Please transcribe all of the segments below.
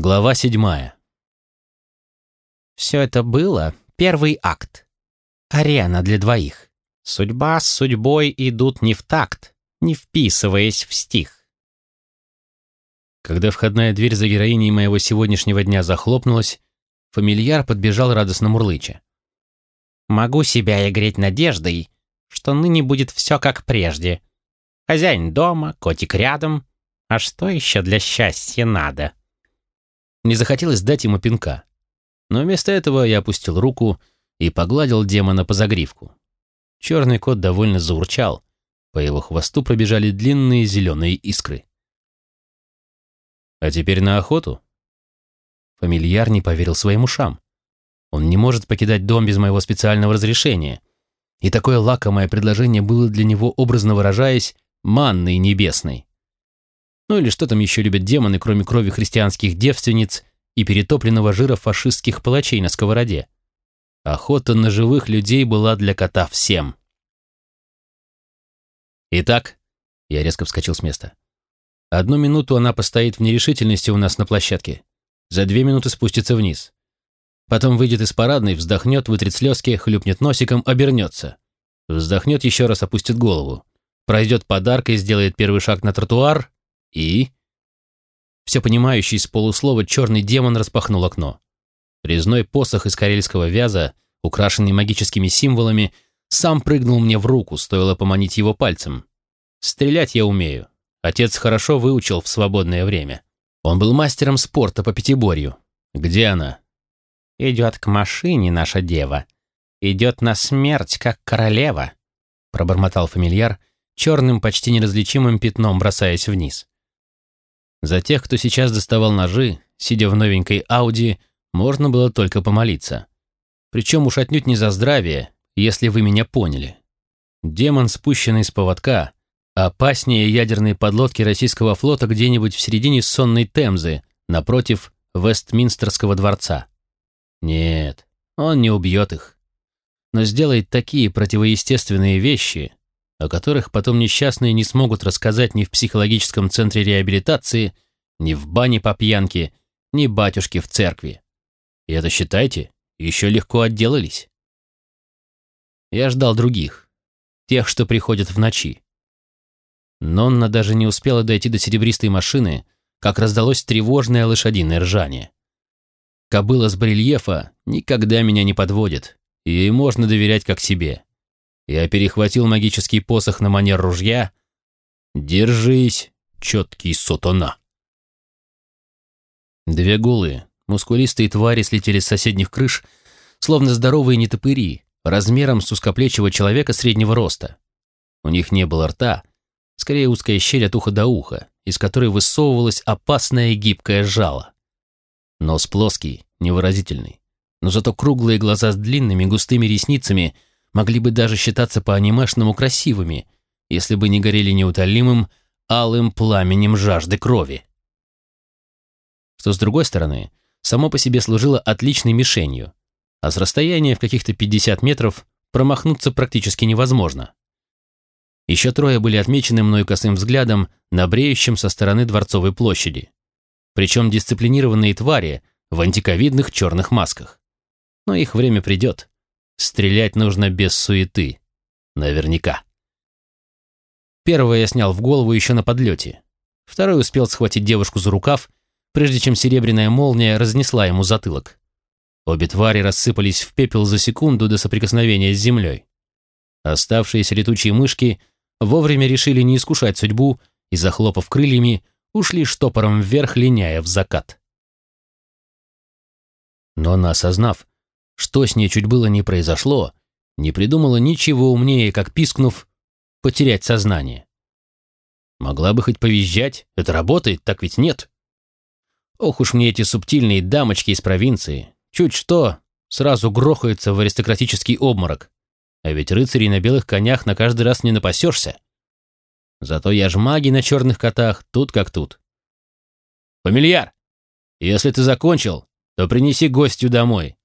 Глава седьмая. Все это было первый акт. Арена для двоих. Судьба с судьбой идут не в такт, не вписываясь в стих. Когда входная дверь за героиней моего сегодняшнего дня захлопнулась, фамильяр подбежал радостно мурлыча. Могу себя игреть надеждой, что ныне будет все как прежде. Хозяин дома, котик рядом. А что еще для счастья надо? Не захотелось дать ему пинка. Но вместо этого я опустил руку и погладил демона по загривку. Черный кот довольно заурчал. По его хвосту пробежали длинные зеленые искры. «А теперь на охоту?» Фамильяр не поверил своим ушам. Он не может покидать дом без моего специального разрешения. И такое лакомое предложение было для него, образно выражаясь, манной небесной. Ну или что там еще любят демоны, кроме крови христианских девственниц и перетопленного жира фашистских палачей на сковороде? Охота на живых людей была для кота всем. Итак, я резко вскочил с места. Одну минуту она постоит в нерешительности у нас на площадке. За две минуты спустится вниз. Потом выйдет из парадной, вздохнет, вытрет слезки, хлюпнет носиком, обернется. Вздохнет еще раз, опустит голову. Пройдет подаркой, сделает первый шаг на тротуар и... Все понимающий с полуслова черный демон распахнул окно. Резной посох из карельского вяза, украшенный магическими символами, сам прыгнул мне в руку, стоило поманить его пальцем. Стрелять я умею. Отец хорошо выучил в свободное время. Он был мастером спорта по пятиборью. Где она? «Идет к машине наша дева. Идет на смерть, как королева», — пробормотал фамильяр, черным, почти неразличимым пятном бросаясь вниз. За тех, кто сейчас доставал ножи, сидя в новенькой Ауди, можно было только помолиться. Причем уж отнюдь не за здравие, если вы меня поняли. Демон, спущенный с поводка, опаснее ядерной подлодки российского флота где-нибудь в середине сонной Темзы, напротив Вестминстерского дворца. Нет, он не убьет их. Но сделает такие противоестественные вещи, о которых потом несчастные не смогут рассказать ни в психологическом центре реабилитации, ни в бане по пьянке, ни батюшке в церкви. И это, считайте, еще легко отделались. Я ждал других, тех, что приходят в ночи. Нонна даже не успела дойти до серебристой машины, как раздалось тревожное лошадиное ржание. Кобыла с барельефа никогда меня не подводит, ей можно доверять как себе. Я перехватил магический посох на манер ружья. «Держись, четкий сотона!» Две голые, мускулистые твари слетели с соседних крыш, словно здоровые нетопыри, размером с узкоплечего человека среднего роста. У них не было рта, скорее узкая щель от уха до уха, из которой высовывалось опасное гибкое жало. Нос плоский, невыразительный. Но зато круглые глаза с длинными густыми ресницами могли бы даже считаться по-анимешному красивыми, если бы не горели неутолимым алым пламенем жажды крови. Что, с другой стороны, само по себе служило отличной мишенью, а с расстояния в каких-то 50 метров промахнуться практически невозможно. Еще трое были отмечены мною косым взглядом на бреющем со стороны Дворцовой площади причем дисциплинированные твари в антиковидных черных масках. Но их время придет. Стрелять нужно без суеты. Наверняка. Первого я снял в голову еще на подлете. Второй успел схватить девушку за рукав, прежде чем серебряная молния разнесла ему затылок. Обе твари рассыпались в пепел за секунду до соприкосновения с землей. Оставшиеся летучие мышки вовремя решили не искушать судьбу и, захлопав крыльями, ушли штопором вверх, линяя в закат. Но осознав, что с ней чуть было не произошло, не придумала ничего умнее, как пискнув, потерять сознание. Могла бы хоть повизжать, это работает, так ведь нет. Ох уж мне эти субтильные дамочки из провинции. Чуть что, сразу грохаются в аристократический обморок. А ведь рыцарей на белых конях на каждый раз не напасешься. Зато я ж маги на черных котах, тут как тут. Фамильяр, если ты закончил, то принеси гостю домой.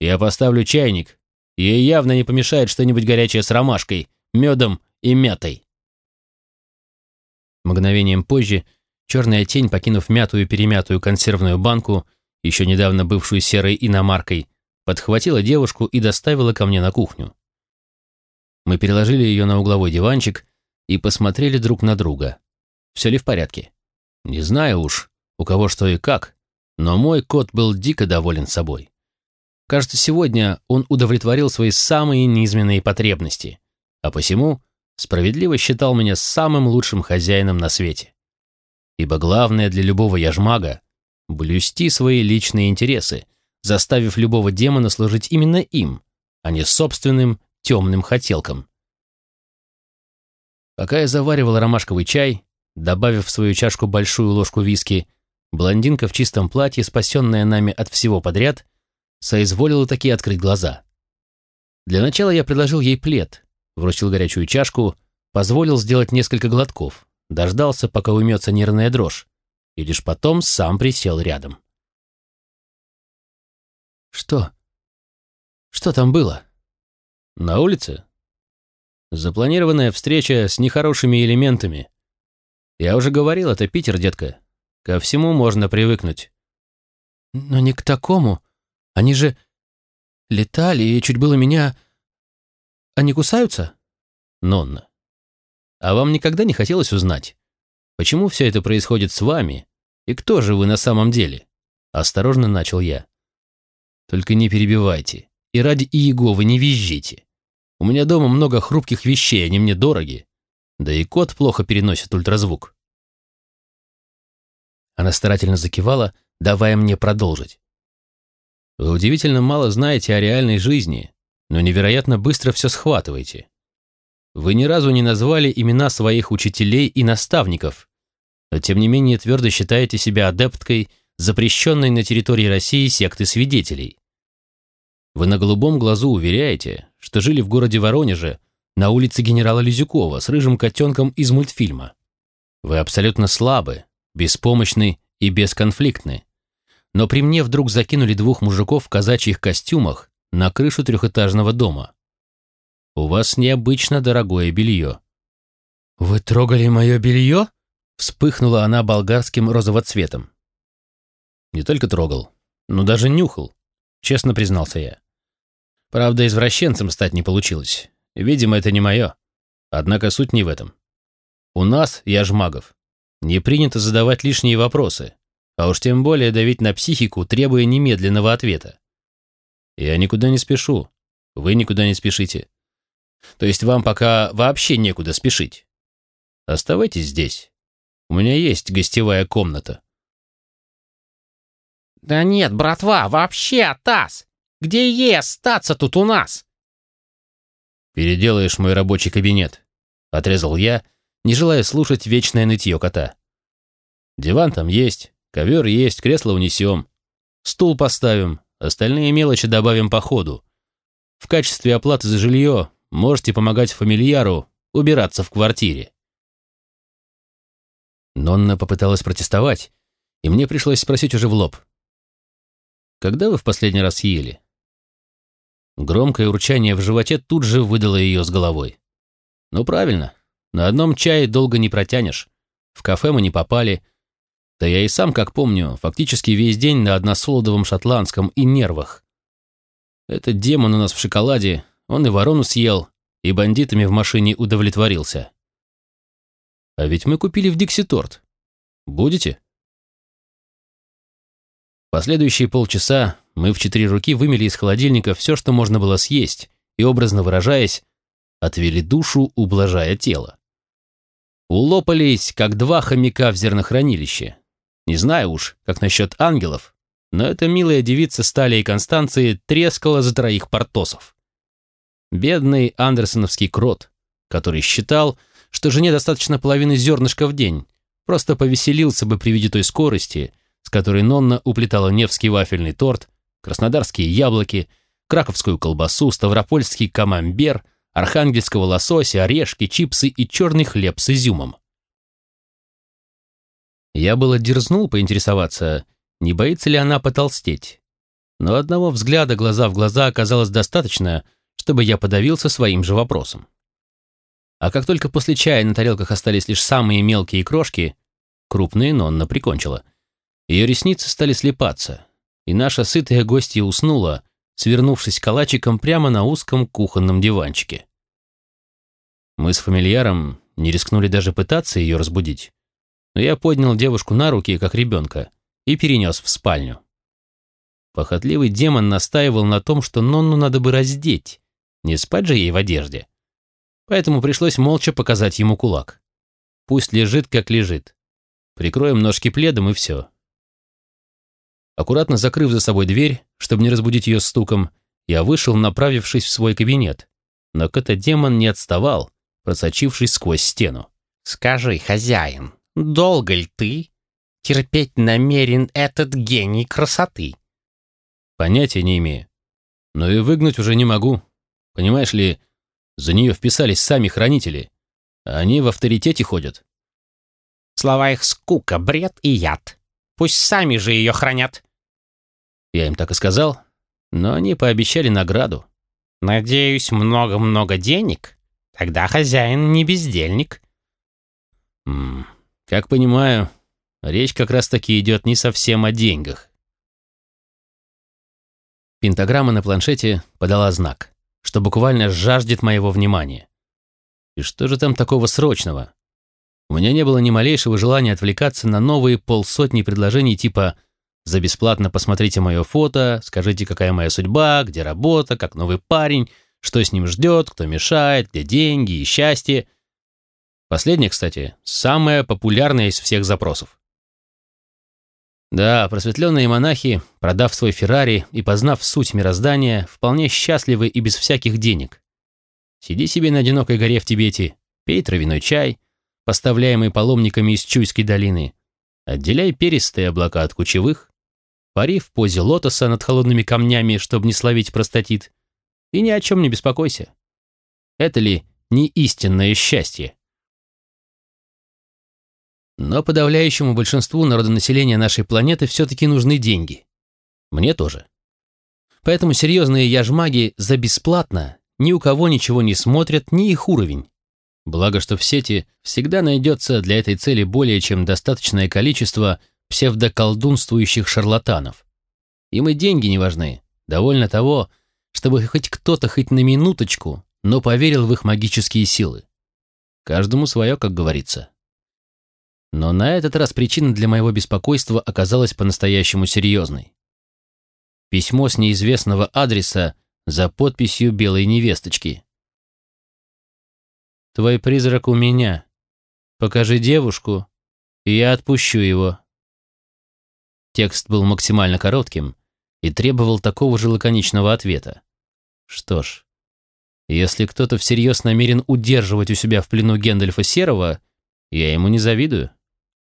Я поставлю чайник. Ей явно не помешает что-нибудь горячее с ромашкой, медом и мятой. Мгновением позже черная тень, покинув мятую-перемятую консервную банку, еще недавно бывшую серой иномаркой, подхватила девушку и доставила ко мне на кухню. Мы переложили ее на угловой диванчик и посмотрели друг на друга. Все ли в порядке? Не знаю уж, у кого что и как, но мой кот был дико доволен собой. Кажется, сегодня он удовлетворил свои самые низменные потребности, а посему справедливо считал меня самым лучшим хозяином на свете. Ибо главное для любого яжмага — блюсти свои личные интересы, заставив любого демона служить именно им, а не собственным темным хотелкам. Пока я заваривал ромашковый чай, добавив в свою чашку большую ложку виски, блондинка в чистом платье, спасенная нами от всего подряд, соизволила таки открыть глаза. Для начала я предложил ей плед, вручил горячую чашку, позволил сделать несколько глотков, дождался, пока уймется нервная дрожь, и лишь потом сам присел рядом. «Что? Что там было?» На улице? Запланированная встреча с нехорошими элементами. Я уже говорил, это Питер, детка. Ко всему можно привыкнуть. Но не к такому. Они же летали и чуть было меня... Они кусаются? Нонна. А вам никогда не хотелось узнать, почему все это происходит с вами и кто же вы на самом деле? Осторожно начал я. Только не перебивайте и ради Иеговы не визжите. У меня дома много хрупких вещей, они мне дороги. Да и кот плохо переносит ультразвук. Она старательно закивала, давая мне продолжить. Вы удивительно мало знаете о реальной жизни, но невероятно быстро все схватываете. Вы ни разу не назвали имена своих учителей и наставников, но тем не менее твердо считаете себя адепткой, запрещенной на территории России секты свидетелей. Вы на голубом глазу уверяете, что жили в городе Воронеже на улице генерала Лизюкова с рыжим котенком из мультфильма. Вы абсолютно слабы, беспомощны и бесконфликтны. Но при мне вдруг закинули двух мужиков в казачьих костюмах на крышу трехэтажного дома. У вас необычно дорогое белье. «Вы трогали мое белье?» Вспыхнула она болгарским розовоцветом. Не только трогал, но даже нюхал, честно признался я. Правда, извращенцем стать не получилось. Видимо, это не мое. Однако суть не в этом. У нас, я ж магов, не принято задавать лишние вопросы, а уж тем более давить на психику, требуя немедленного ответа. Я никуда не спешу, вы никуда не спешите. То есть вам пока вообще некуда спешить. Оставайтесь здесь. У меня есть гостевая комната. Да нет, братва, вообще, Тасс! Где ес статься тут у нас?» «Переделаешь мой рабочий кабинет», — отрезал я, не желая слушать вечное нытье кота. «Диван там есть, ковер есть, кресло унесем, стул поставим, остальные мелочи добавим по ходу. В качестве оплаты за жилье можете помогать фамильяру убираться в квартире». Нонна попыталась протестовать, и мне пришлось спросить уже в лоб. «Когда вы в последний раз ели?» Громкое урчание в животе тут же выдало ее с головой. «Ну правильно, на одном чае долго не протянешь. В кафе мы не попали. Да я и сам, как помню, фактически весь день на односолодовом шотландском и нервах. Этот демон у нас в шоколаде, он и ворону съел, и бандитами в машине удовлетворился. А ведь мы купили в Дикси торт. Будете?» Последующие полчаса мы в четыре руки вымели из холодильника все, что можно было съесть, и, образно выражаясь, отвели душу, ублажая тело. Улопались, как два хомяка в зернохранилище. Не знаю уж, как насчет ангелов, но эта милая девица Стали и Констанции трескала за троих портосов. Бедный андерсоновский крот, который считал, что жене достаточно половины зернышка в день, просто повеселился бы при виде той скорости, с которой Нонна уплетала Невский вафельный торт, краснодарские яблоки, краковскую колбасу, ставропольский камамбер, архангельского лосося, орешки, чипсы и черный хлеб с изюмом. Я было дерзнул поинтересоваться, не боится ли она потолстеть. Но одного взгляда глаза в глаза оказалось достаточно, чтобы я подавился своим же вопросом. А как только после чая на тарелках остались лишь самые мелкие крошки, Крупные Нонна прикончила. Ее ресницы стали слепаться, и наша сытая гостья уснула, свернувшись калачиком прямо на узком кухонном диванчике. Мы с фамильяром не рискнули даже пытаться ее разбудить, но я поднял девушку на руки, как ребенка, и перенес в спальню. Похотливый демон настаивал на том, что Нонну надо бы раздеть, не спать же ей в одежде. Поэтому пришлось молча показать ему кулак. Пусть лежит, как лежит. Прикроем ножки пледом и все. Аккуратно закрыв за собой дверь, чтобы не разбудить ее стуком, я вышел, направившись в свой кабинет. Но кота-демон не отставал, просочившись сквозь стену. «Скажи, хозяин, долго ли ты терпеть намерен этот гений красоты?» Понятия не имею. Но и выгнать уже не могу. Понимаешь ли, за нее вписались сами хранители. Они в авторитете ходят. Слова их скука, бред и яд. Пусть сами же ее хранят. Я им так и сказал, но они пообещали награду. Надеюсь, много-много денег? Тогда хозяин не бездельник. М -м, как понимаю, речь как раз-таки идет не совсем о деньгах. Пентаграмма на планшете подала знак, что буквально жаждет моего внимания. И что же там такого срочного? У меня не было ни малейшего желания отвлекаться на новые полсотни предложений типа «За бесплатно посмотрите мое фото», «Скажите, какая моя судьба», «Где работа», «Как новый парень», «Что с ним ждет», «Кто мешает», «Где деньги» и «Счастье». Последнее, кстати, самое популярное из всех запросов. Да, просветленные монахи, продав свой Феррари и познав суть мироздания, вполне счастливы и без всяких денег. Сиди себе на одинокой горе в Тибете, пей травяной чай, поставляемый паломниками из Чуйской долины, отделяй перистые облака от кучевых, пари в позе лотоса над холодными камнями, чтобы не словить простатит, и ни о чем не беспокойся. Это ли не истинное счастье? Но подавляющему большинству народонаселения нашей планеты все-таки нужны деньги. Мне тоже. Поэтому серьезные яжмаги за бесплатно ни у кого ничего не смотрят, ни их уровень. Благо, что в сети всегда найдется для этой цели более чем достаточное количество псевдоколдунствующих шарлатанов. Им и деньги не важны. Довольно того, чтобы хоть кто-то хоть на минуточку, но поверил в их магические силы. Каждому свое, как говорится. Но на этот раз причина для моего беспокойства оказалась по-настоящему серьезной. Письмо с неизвестного адреса за подписью белой невесточки. «Твой призрак у меня. Покажи девушку, и я отпущу его». Текст был максимально коротким и требовал такого же лаконичного ответа. Что ж, если кто-то всерьез намерен удерживать у себя в плену Гендальфа Серого, я ему не завидую.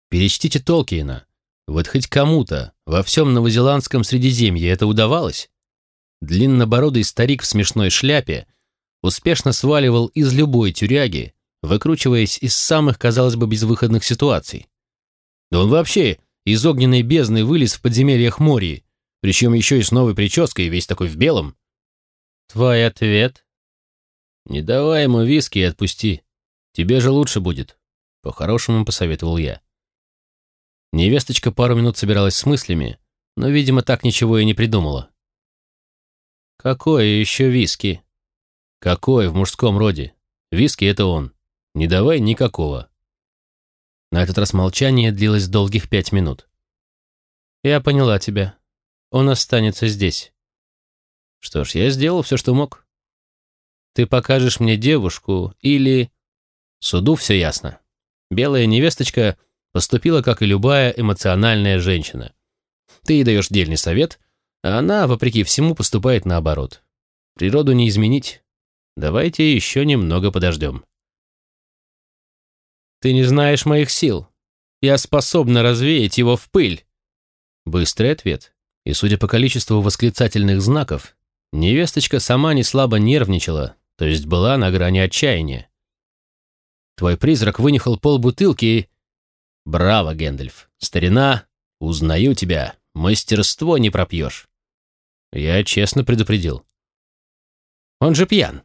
Перечтите Толкиена. Вот хоть кому-то во всем новозеландском Средиземье это удавалось? Длиннобородый старик в смешной шляпе успешно сваливал из любой тюряги, выкручиваясь из самых, казалось бы, безвыходных ситуаций. Да он вообще из огненной бездны вылез в подземельях Мории, причем еще и с новой прической, весь такой в белом. Твой ответ? Не давай ему виски и отпусти. Тебе же лучше будет. По-хорошему посоветовал я. Невесточка пару минут собиралась с мыслями, но, видимо, так ничего и не придумала. «Какое еще виски?» «Какое в мужском роде? Виски — это он. Не давай никакого». На этот раз молчание длилось долгих пять минут. «Я поняла тебя. Он останется здесь». «Что ж, я сделал все, что мог. Ты покажешь мне девушку или...» Суду все ясно. Белая невесточка поступила, как и любая эмоциональная женщина. Ты ей даешь дельный совет, а она, вопреки всему, поступает наоборот. Природу не изменить. Давайте еще немного подождем. Ты не знаешь моих сил. Я способна развеять его в пыль. Быстрый ответ. И, судя по количеству восклицательных знаков, невесточка сама не слабо нервничала, то есть была на грани отчаяния. Твой призрак вынюхал полбутылки и «Браво, Гэндальф! Старина, узнаю тебя, мастерство не пропьешь!» Я честно предупредил. «Он же пьян!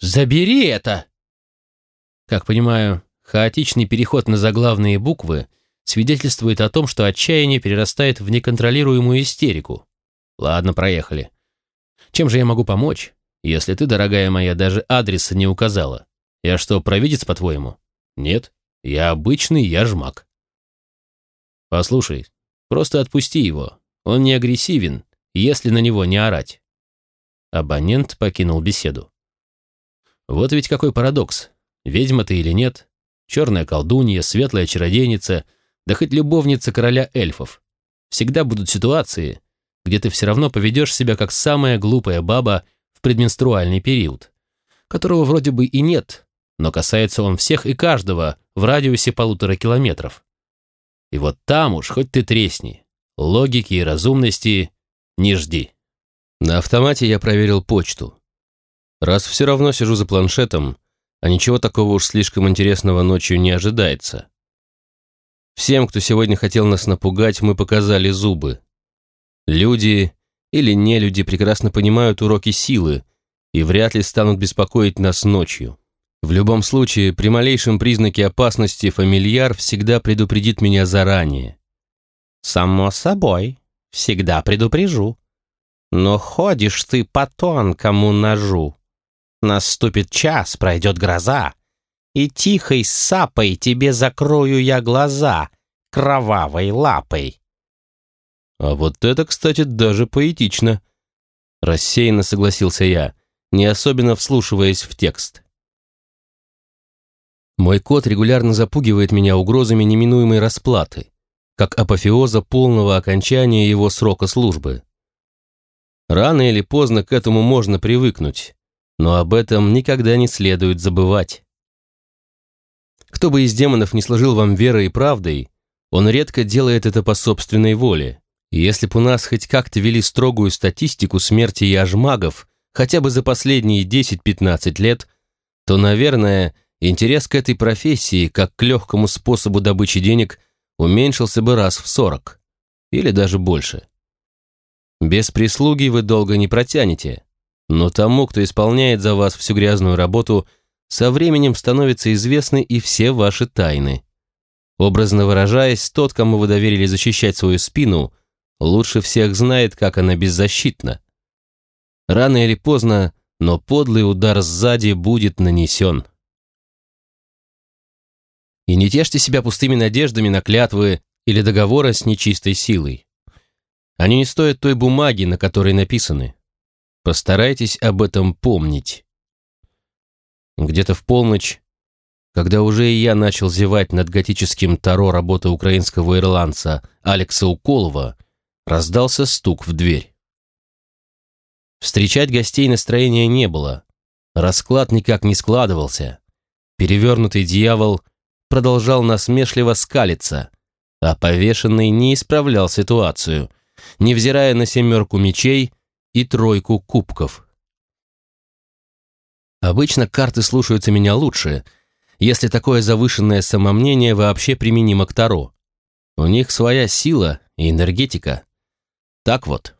Забери это!» Как понимаю, хаотичный переход на заглавные буквы свидетельствует о том, что отчаяние перерастает в неконтролируемую истерику. Ладно, проехали. Чем же я могу помочь, если ты, дорогая моя, даже адреса не указала? Я что, провидец, по-твоему? Нет, я обычный яжмак. Послушай, просто отпусти его. Он не агрессивен, если на него не орать. Абонент покинул беседу. Вот ведь какой парадокс. Ведьма ты или нет, черная колдунья, светлая чародейница, да хоть любовница короля эльфов. Всегда будут ситуации, где ты все равно поведешь себя как самая глупая баба в предменструальный период, которого вроде бы и нет, но касается он всех и каждого в радиусе полутора километров. И вот там уж хоть ты тресни, логики и разумности не жди. На автомате я проверил почту. Раз все равно сижу за планшетом, а ничего такого уж слишком интересного ночью не ожидается. Всем, кто сегодня хотел нас напугать, мы показали зубы. Люди или не люди прекрасно понимают уроки силы и вряд ли станут беспокоить нас ночью. В любом случае, при малейшем признаке опасности фамильяр всегда предупредит меня заранее. «Само собой, всегда предупрежу. Но ходишь ты по тонкому ножу. Наступит час, пройдет гроза, и тихой сапой тебе закрою я глаза кровавой лапой». «А вот это, кстати, даже поэтично», — рассеянно согласился я, не особенно вслушиваясь в текст. Мой кот регулярно запугивает меня угрозами неминуемой расплаты, как апофеоза полного окончания его срока службы. Рано или поздно к этому можно привыкнуть, но об этом никогда не следует забывать. Кто бы из демонов не сложил вам верой и правдой, он редко делает это по собственной воле. И если бы у нас хоть как-то вели строгую статистику смерти яжмагов хотя бы за последние 10-15 лет, то, наверное, интерес к этой профессии, как к легкому способу добычи денег, уменьшился бы раз в 40 или даже больше. Без прислуги вы долго не протянете, но тому, кто исполняет за вас всю грязную работу, со временем становятся известны и все ваши тайны. Образно выражаясь, тот, кому вы доверили защищать свою спину, лучше всех знает, как она беззащитна. Рано или поздно, но подлый удар сзади будет нанесен. И не тешьте себя пустыми надеждами на клятвы или договоры с нечистой силой. Они не стоят той бумаги, на которой написаны. Постарайтесь об этом помнить. Где-то в полночь, когда уже и я начал зевать над готическим таро работы украинского ирландца Алекса Уколова, раздался стук в дверь. Встречать гостей настроения не было. Расклад никак не складывался. Перевернутый дьявол продолжал насмешливо скалиться, а повешенный не исправлял ситуацию, невзирая на семерку мечей и тройку кубков. Обычно карты слушаются меня лучше, если такое завышенное самомнение вообще применимо к Таро. У них своя сила и энергетика. Так вот,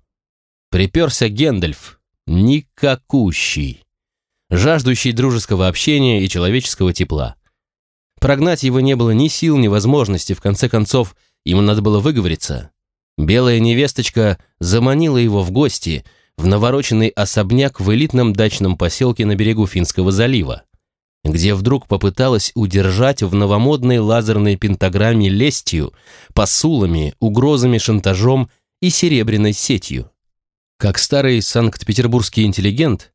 приперся Гендальф, никакущий, жаждущий дружеского общения и человеческого тепла. Прогнать его не было ни сил, ни возможности, в конце концов, ему надо было выговориться. Белая невесточка заманила его в гости – в навороченный особняк в элитном дачном поселке на берегу Финского залива, где вдруг попыталась удержать в новомодной лазерной пентаграмме лестью, посулами, угрозами, шантажом и серебряной сетью. Как старый санкт-петербургский интеллигент,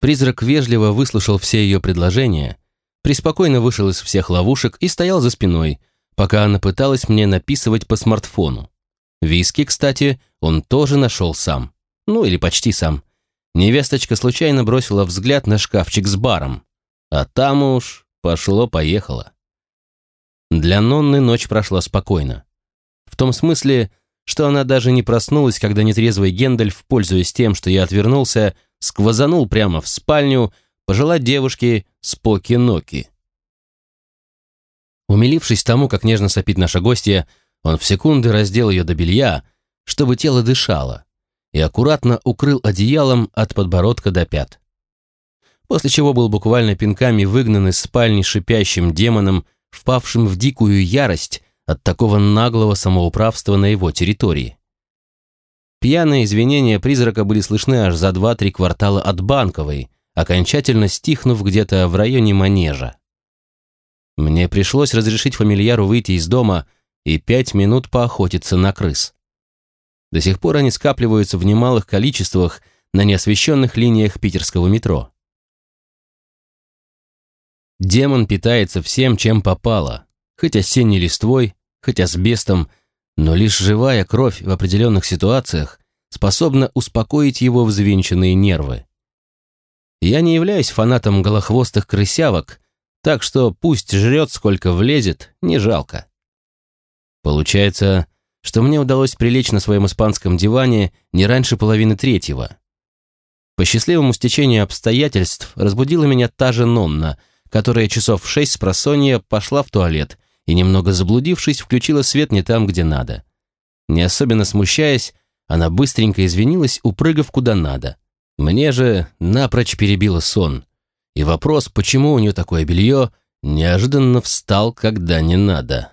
призрак вежливо выслушал все ее предложения, преспокойно вышел из всех ловушек и стоял за спиной, пока она пыталась мне написывать по смартфону. Виски, кстати, он тоже нашел сам ну или почти сам. Невесточка случайно бросила взгляд на шкафчик с баром, а там уж пошло-поехало. Для Нонны ночь прошла спокойно. В том смысле, что она даже не проснулась, когда нетрезвый Гендальф, пользуясь тем, что я отвернулся, сквозанул прямо в спальню пожелать девушке споки-ноки. Умилившись тому, как нежно сопит наша гостья, он в секунды раздел ее до белья, чтобы тело дышало, и аккуратно укрыл одеялом от подбородка до пят. После чего был буквально пинками выгнан из спальни шипящим демоном, впавшим в дикую ярость от такого наглого самоуправства на его территории. Пьяные извинения призрака были слышны аж за два-три квартала от Банковой, окончательно стихнув где-то в районе Манежа. Мне пришлось разрешить фамильяру выйти из дома и пять минут поохотиться на крыс. До сих пор они скапливаются в немалых количествах на неосвещенных линиях питерского метро. Демон питается всем, чем попало, хоть осенней листвой, хоть асбестом, но лишь живая кровь в определенных ситуациях способна успокоить его взвинченные нервы. Я не являюсь фанатом голохвостых крысявок, так что пусть жрет сколько влезет, не жалко. Получается, что мне удалось прилечь на своем испанском диване не раньше половины третьего. По счастливому стечению обстоятельств разбудила меня та же Нонна, которая часов в шесть с просонья пошла в туалет и, немного заблудившись, включила свет не там, где надо. Не особенно смущаясь, она быстренько извинилась, упрыгав куда надо. Мне же напрочь перебило сон. И вопрос, почему у нее такое белье, неожиданно встал, когда не надо.